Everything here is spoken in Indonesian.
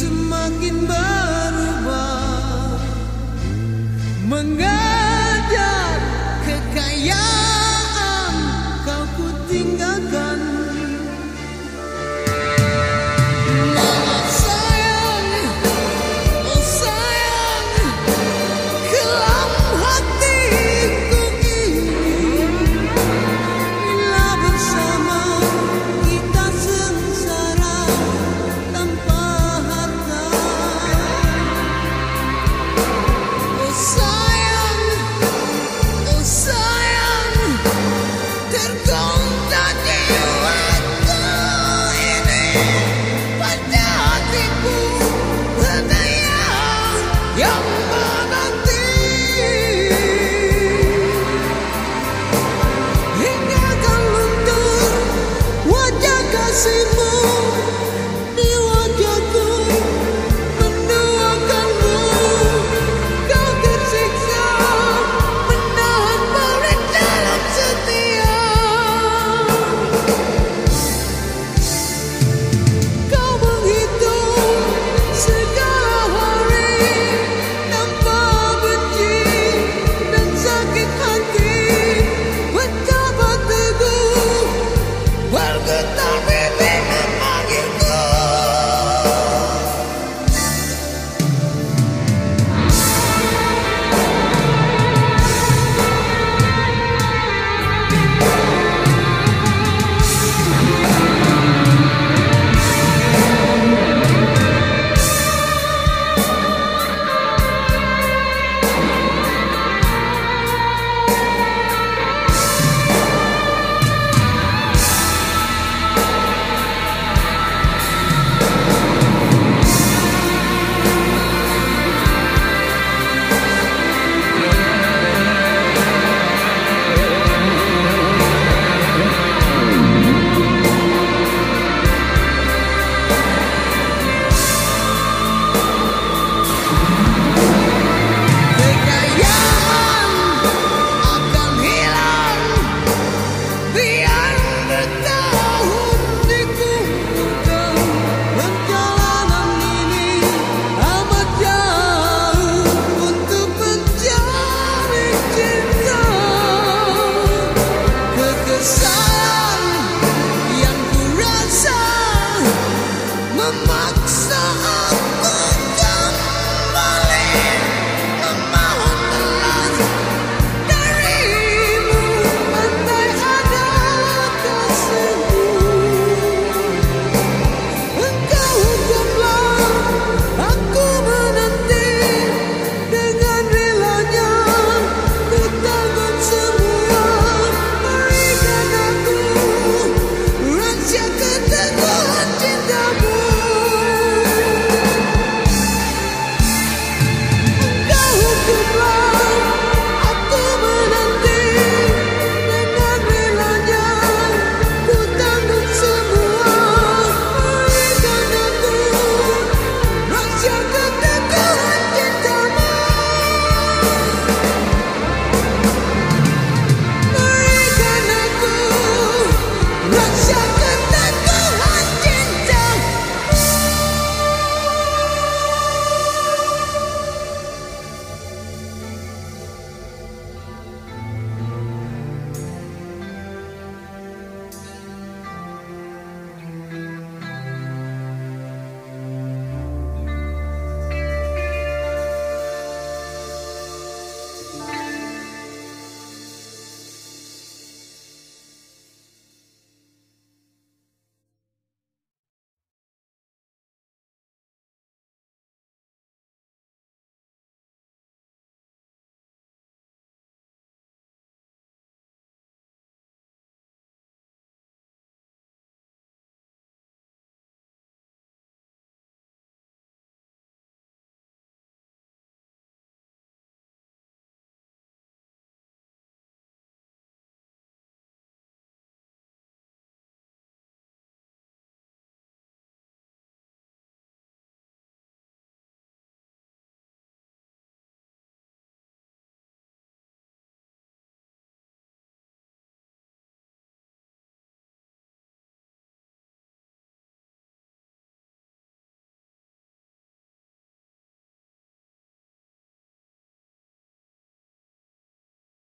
semakin berubah. Mengapa